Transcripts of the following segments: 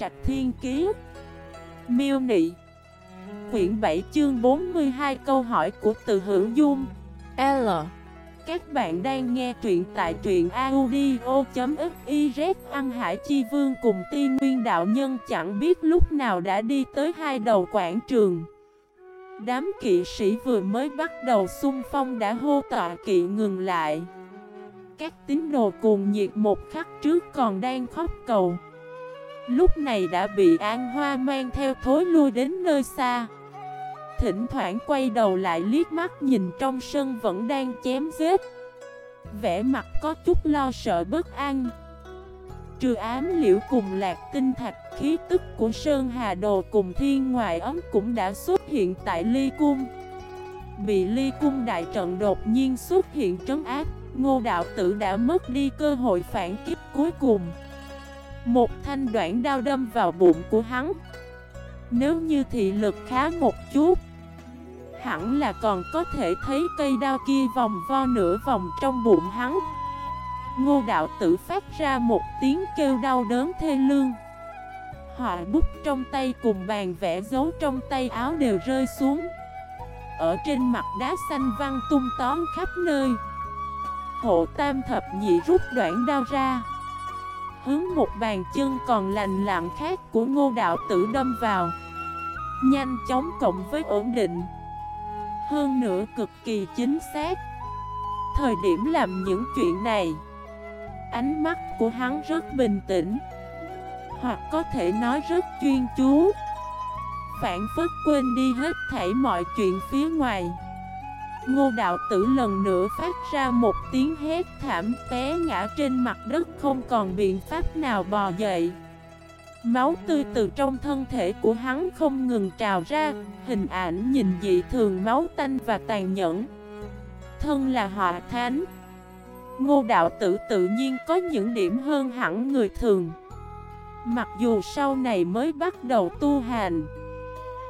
Trạch Thiên Kiế Miêu Nị. Quyển 7 chương 42 câu hỏi của từ hữu dung. L. Các bạn đang nghe truyện tại truyện audio.xyz Ăn Hải Chi Vương cùng tiên nguyên đạo nhân chẳng biết lúc nào đã đi tới hai đầu quảng trường. Đám kỵ sĩ vừa mới bắt đầu xung phong đã hô tọa kỵ ngừng lại. Các tín đồ cuồng nhiệt một khắc trước còn đang khóc cầu. Lúc này đã bị An Hoa mang theo thối lui đến nơi xa. Thỉnh thoảng quay đầu lại liếc mắt nhìn trong sân vẫn đang chém giết. Vẻ mặt có chút lo sợ bất an. Trừ ám liễu cùng lạc tinh thạch, khí tức của Sơn Hà Đồ cùng thiên ngoại ấm cũng đã xuất hiện tại Ly Cung. Bị Ly Cung đại trận đột nhiên xuất hiện trấn áp, Ngô đạo tử đã mất đi cơ hội phản kích cuối cùng. Một thanh đoạn đao đâm vào bụng của hắn. Nếu như thị lực khá một chút, Hẳn là còn có thể thấy cây đao kia vòng vo nửa vòng trong bụng hắn. Ngô đạo tử phát ra một tiếng kêu đau đớn thê lương. Họa bút trong tay cùng bàn vẽ dấu trong tay áo đều rơi xuống. Ở trên mặt đá xanh văng tung tóm khắp nơi. Hộ tam thập nhị rút đoạn đao ra. Hướng một bàn chân còn lành lặng khác của ngô đạo tử đâm vào. Nhanh chóng cộng với ổn định. Hơn nữa cực kỳ chính xác. Thời điểm làm những chuyện này, Ánh mắt của hắn rất bình tĩnh. Hoặc có thể nói rất chuyên chú. Phản phất quên đi hết thảy mọi chuyện phía ngoài. Ngô đạo tử lần nữa phát ra một tiếng hét thảm té ngã trên mặt đất không còn biện pháp nào bò dậy. Máu tươi từ trong thân thể của hắn không ngừng trào ra, Hình ảnh nhìn dị thường máu tanh và tàn nhẫn. Thân là họa thánh, Ngô đạo tử tự nhiên có những điểm hơn hẳn người thường. Mặc dù sau này mới bắt đầu tu hành,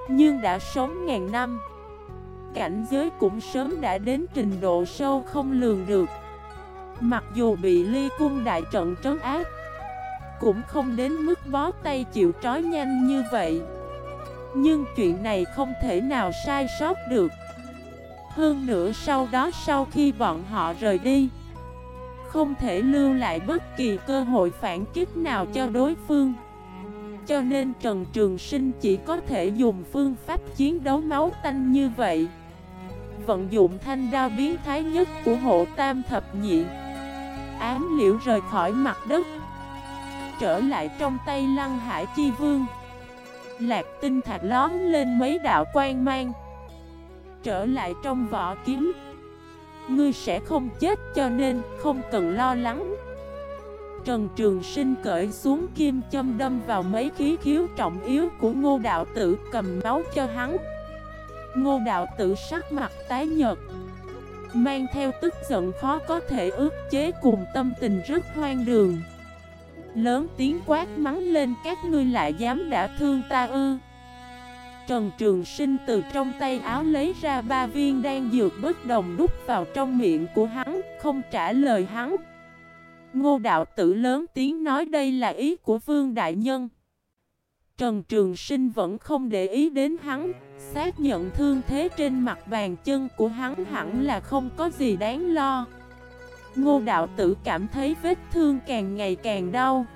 Nhưng đã sống ngàn năm Cảnh giới cũng sớm đã đến trình độ sâu không lường được. Mặc dù bị ly cung đại trận trấn áp, Cũng không đến mức bó tay chịu trói nhanh như vậy. Nhưng chuyện này không thể nào sai sót được. Hơn nữa sau đó sau khi bọn họ rời đi, không thể lưu lại bất kỳ cơ hội phản kích nào cho đối phương. Cho nên Trần Trường Sinh chỉ có thể dùng phương pháp chiến đấu máu tanh như vậy. Vận dụng thanh đao biến thái nhất của hộ tam thập nhị. Ám liễu rời khỏi mặt đất. Trở lại trong tay lăng hải chi vương. Lạc tinh thạch lón lên mấy đạo quan mang. Trở lại trong vỏ kiếm. Ngươi sẽ không chết cho nên không cần lo lắng. Trần Trường Sinh cởi xuống kim châm đâm vào mấy khí khiếu trọng yếu của ngô đạo tử cầm máu cho hắn. Ngô đạo tử sắc mặt tái nhợt Mang theo tức giận khó có thể ước chế cùng tâm tình rất hoang đường Lớn tiếng quát mắng lên các ngươi lại dám đã thương ta ư Trần Trường Sinh từ trong tay áo lấy ra ba viên đan dược bất đồng đút vào trong miệng của hắn, không trả lời hắn. Ngô đạo tử lớn tiếng nói đây là ý của Vương Đại Nhân. Trần Trường Sinh vẫn không để ý đến hắn, xác nhận thương thế trên mặt bàn chân của hắn hẳn là không có gì đáng lo. Ngô đạo tử cảm thấy vết thương càng ngày càng đau,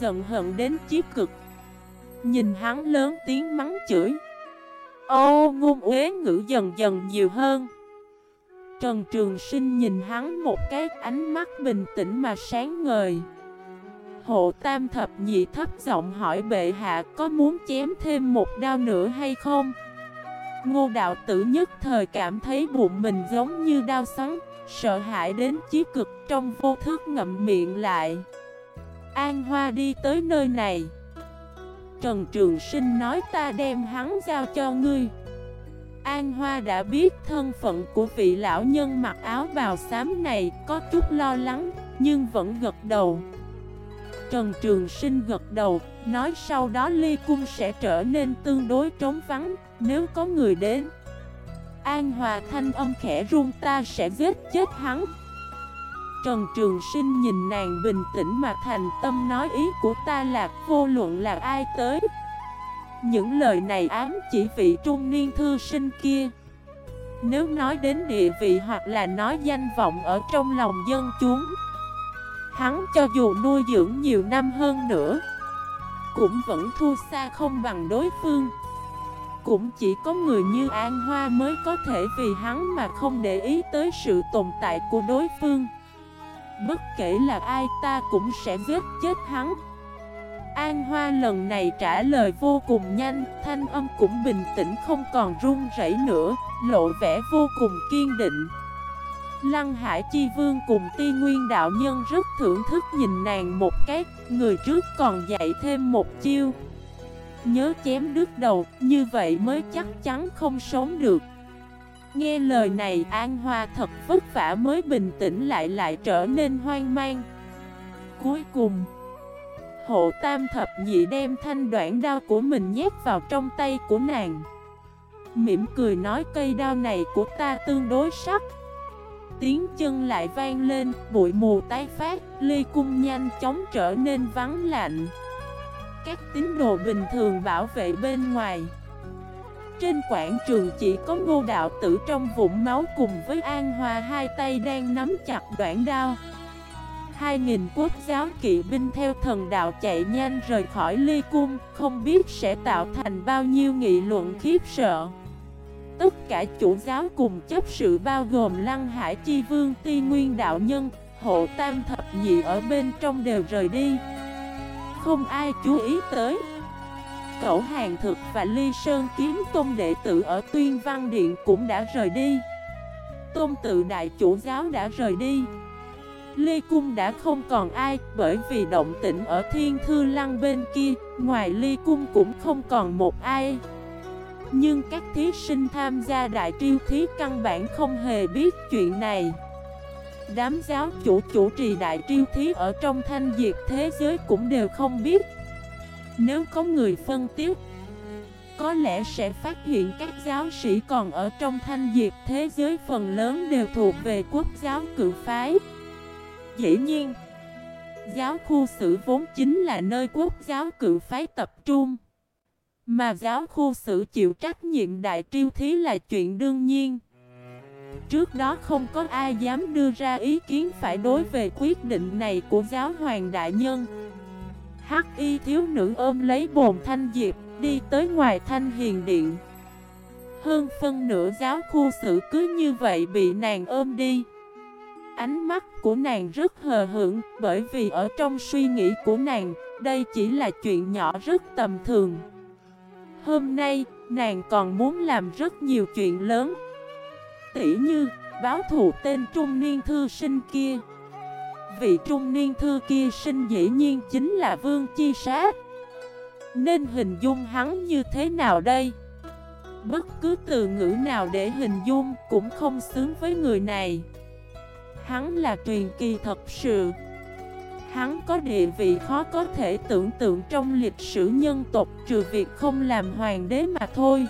giận hận đến chí cực. Nhìn hắn lớn tiếng mắng chửi. Ô ngôn uế ngữ dần dần nhiều hơn. Trần Trường Sinh nhìn hắn một cái ánh mắt bình tĩnh mà sáng ngời. Hộ tam thập nhị thấp giọng hỏi bệ hạ có muốn chém thêm một đao nữa hay không? Ngô đạo tử nhất thời cảm thấy bụng mình giống như đau xoắn Sợ hãi đến chí cực trong vô thức ngậm miệng lại. An Hoa đi tới nơi này. Trần Trường Sinh nói ta đem hắn giao cho ngươi. An Hoa đã biết thân phận của vị lão nhân mặc áo bào xám này có chút lo lắng, nhưng vẫn gật đầu. Trần Trường Sinh gật đầu, nói sau đó ly cung sẽ trở nên tương đối trống vắng, nếu có người đến. An Hòa thanh âm khẽ run, ta sẽ giết chết hắn. Trần Trường Sinh nhìn nàng bình tĩnh mà thành tâm nói, ý của ta là vô luận là ai tới? Những lời này ám chỉ vị trung niên thư sinh kia. Nếu nói đến địa vị hoặc là nói danh vọng ở trong lòng dân chúng Hắn cho dù nuôi dưỡng nhiều năm hơn nữa, Cũng vẫn thua xa không bằng đối phương. Cũng chỉ có người như An Hoa mới có thể vì hắn mà không để ý tới sự tồn tại của đối phương. Bất kể là ai ta cũng sẽ giết chết hắn. An Hoa lần này trả lời vô cùng nhanh, Thanh âm cũng bình tĩnh không còn run rẩy nữa, Lộ vẻ vô cùng kiên định. Lăng Hải Chi Vương cùng Ti Nguyên Đạo Nhân rất thưởng thức nhìn nàng một cái, Người trước còn dạy thêm một chiêu. Nhớ chém đứt đầu, Như vậy mới chắc chắn không sống được. Nghe lời này, An Hoa thật vất vả mới bình tĩnh lại lại trở nên hoang mang. Cuối cùng, Hộ tam thập nhị đem thanh đoạn đao của mình nhét vào trong tay của nàng. Mỉm cười nói, cây đao này của ta tương đối sắc. Tiếng chân lại vang lên, bụi mù tái phát, ly cung nhanh chóng trở nên vắng lạnh. Các tín đồ bình thường bảo vệ bên ngoài. Trên quảng trường chỉ có ngô đạo tử trong vũng máu cùng với An Hòa hai tay đang nắm chặt đoạn đao. Hai nghìn quốc giáo kỵ binh theo thần đạo chạy nhanh rời khỏi ly cung Không biết sẽ tạo thành bao nhiêu nghị luận khiếp sợ. Tất cả chủ giáo cùng chấp sự bao gồm Lăng Hải Chi Vương, Ti Nguyên Đạo Nhân, Hộ Tam Thập Nhị ở bên trong đều rời đi. Không ai chú ý tới. Cẩu Hàng Thực và Ly Sơn Kiếm Tôn đệ tử ở Tuyên Văn Điện cũng đã rời đi. Tôn tự đại chủ giáo đã rời đi. Ly Cung đã không còn ai bởi vì động tĩnh ở Thiên Thư Lăng bên kia, Ngoài ly Cung cũng không còn một ai. Nhưng các thí sinh tham gia đại triêu thí căn bản không hề biết chuyện này. Đám giáo chủ chủ trì đại triêu thí ở trong thanh diệt thế giới cũng đều không biết. Nếu có người phân tiếp Có lẽ sẽ phát hiện các giáo sĩ còn ở trong thanh diệt thế giới phần lớn đều thuộc về quốc giáo cự phái. Dĩ nhiên, Giáo khu sử vốn chính là nơi quốc giáo cự phái tập trung. Mà giáo khu sử chịu trách nhiệm đại triêu thí là chuyện đương nhiên Trước đó không có ai dám đưa ra ý kiến phải đối về quyết định này của giáo hoàng đại nhân Hắc y thiếu nữ ôm lấy bồn thanh diệp, đi tới ngoài thanh hiền điện. Hơn phân nửa giáo khu sử cứ như vậy bị nàng ôm đi. Ánh mắt của nàng rất hờ hững bởi vì ở trong suy nghĩ của nàng, đây chỉ là chuyện nhỏ rất tầm thường. Hôm nay, nàng còn muốn làm rất nhiều chuyện lớn. Tỉ như, báo thù tên trung niên thư sinh kia vị trung niên thư kia sinh dĩ nhiên chính là Vương Chi Sát Nên hình dung hắn như thế nào đây? Bất cứ từ ngữ nào để hình dung cũng không xứng với người này Hắn là truyền kỳ thật sự Hắn có địa vị khó có thể tưởng tượng trong lịch sử nhân tộc, trừ việc không làm hoàng đế mà thôi.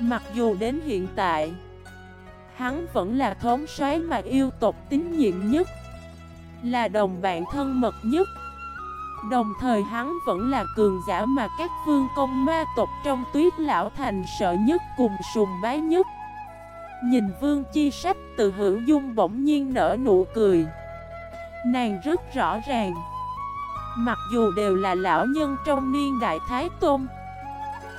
Mặc dù đến hiện tại, Hắn vẫn là thống soái mà yêu tộc tín nhiệm nhất, là đồng bạn thân mật nhất. Đồng thời hắn vẫn là cường giả mà các vương công ma tộc trong tuyết lão thành sợ nhất cùng sùng bái nhất. Nhìn vương chi sách từ hữu dung bỗng nhiên nở nụ cười. Nàng rất rõ ràng. Mặc dù đều là lão nhân trong niên đại Thái Tôn,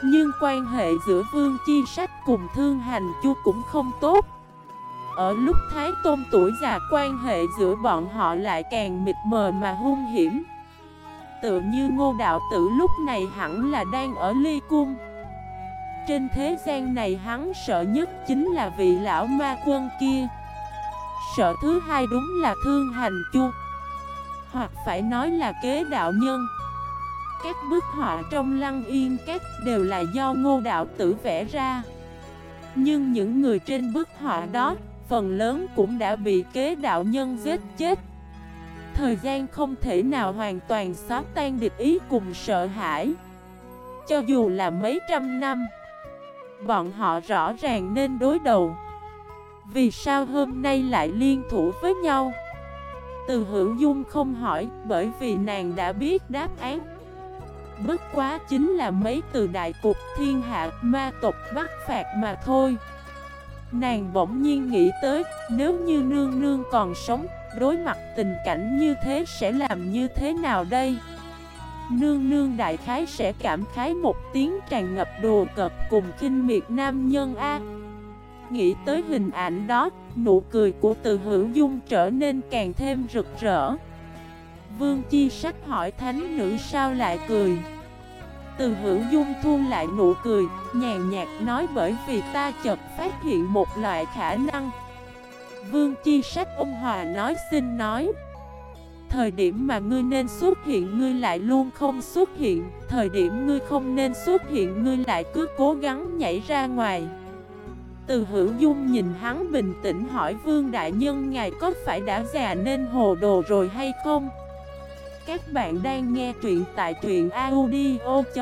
Nhưng quan hệ giữa vương chi sách cùng thương hành chu cũng không tốt. Ở lúc Thái Tôn tuổi già, quan hệ giữa bọn họ lại càng mịt mờ mà hung hiểm. Tự như ngô đạo tử lúc này hẳn là đang ở ly cung. Trên thế gian này hắn sợ nhất chính là vị lão ma quân kia. Sợ thứ hai đúng là thương hành chu Hoặc phải nói là kế đạo nhân Các bức họa trong lăng yên các đều là do ngô đạo tử vẽ ra Nhưng những người trên bức họa đó phần lớn cũng đã bị kế đạo nhân giết chết. Thời gian không thể nào hoàn toàn xóa tan địch ý cùng sợ hãi. Cho dù là mấy trăm năm, bọn họ rõ ràng nên đối đầu. Vì sao hôm nay lại liên thủ với nhau? Từ hữu dung không hỏi, bởi vì nàng đã biết đáp án. Bất quá chính là mấy từ đại cục, thiên hạ, ma tộc bắt phạt mà thôi. Nàng bỗng nhiên nghĩ tới, Nếu như nương nương còn sống, Đối mặt tình cảnh như thế sẽ làm như thế nào đây? Nương nương đại khái sẽ cảm khái một tiếng tràn ngập đồ cập cùng kinh miệt nam nhân A. Nghĩ tới hình ảnh đó, nụ cười của từ hữu dung trở nên càng thêm rực rỡ. Vương Chi Sách hỏi thánh nữ sao lại cười? Từ hữu dung thu lại nụ cười, nhàn nhạt nói bởi vì ta chợt phát hiện một loại khả năng. Vương Chi Sách ôn hòa nói xin nói. Thời điểm mà ngươi nên xuất hiện ngươi lại luôn không xuất hiện Thời điểm ngươi không nên xuất hiện ngươi lại cứ cố gắng nhảy ra ngoài. Từ hữu dung nhìn hắn bình tĩnh hỏi, Vương Đại Nhân, ngài có phải đã già nên hồ đồ rồi hay không? Các bạn đang nghe truyện tại truyện audio.fif